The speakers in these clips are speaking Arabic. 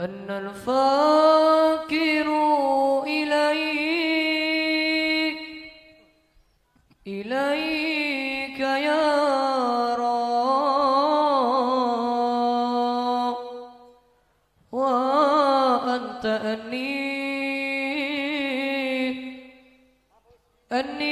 أن الفاكر إليك إليك يا رب وأنت أني أني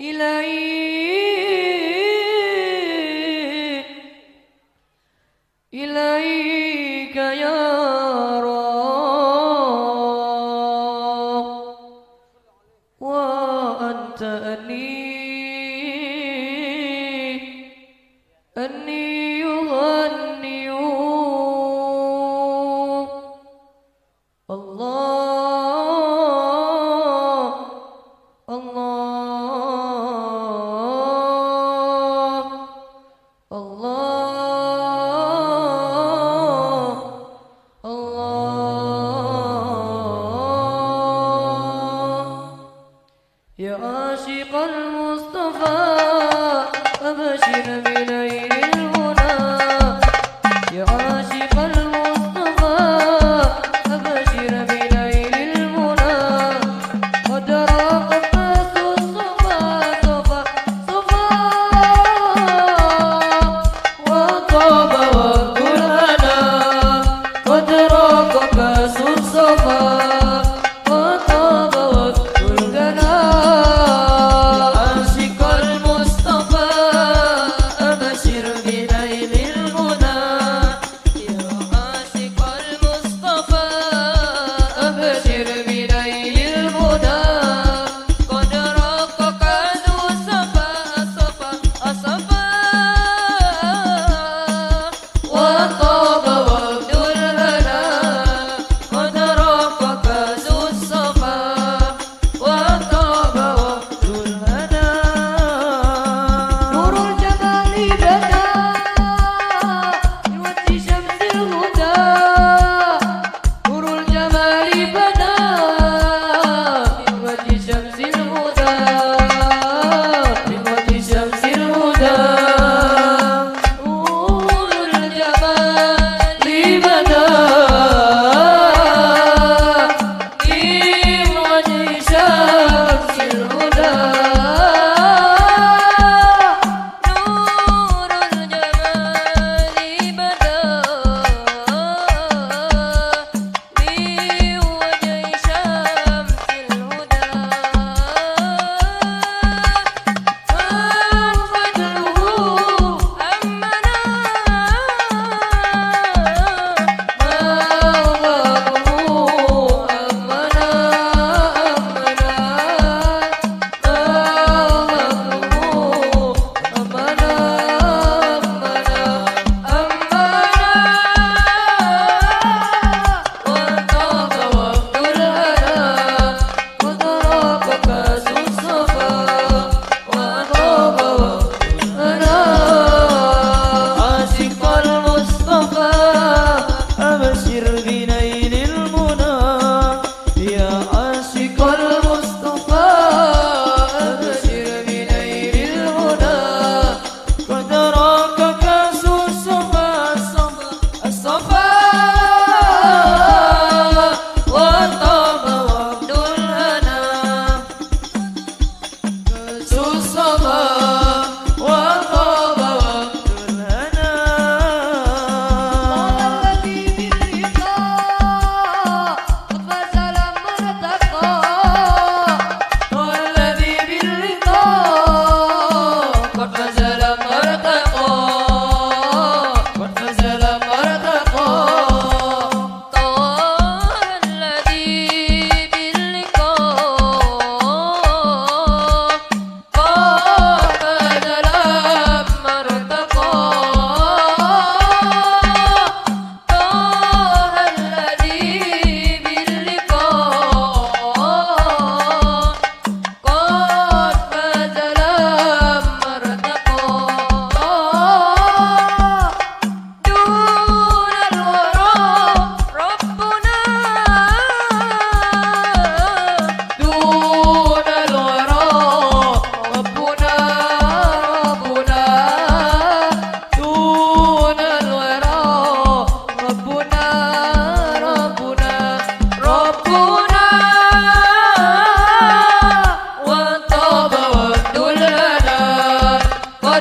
إليه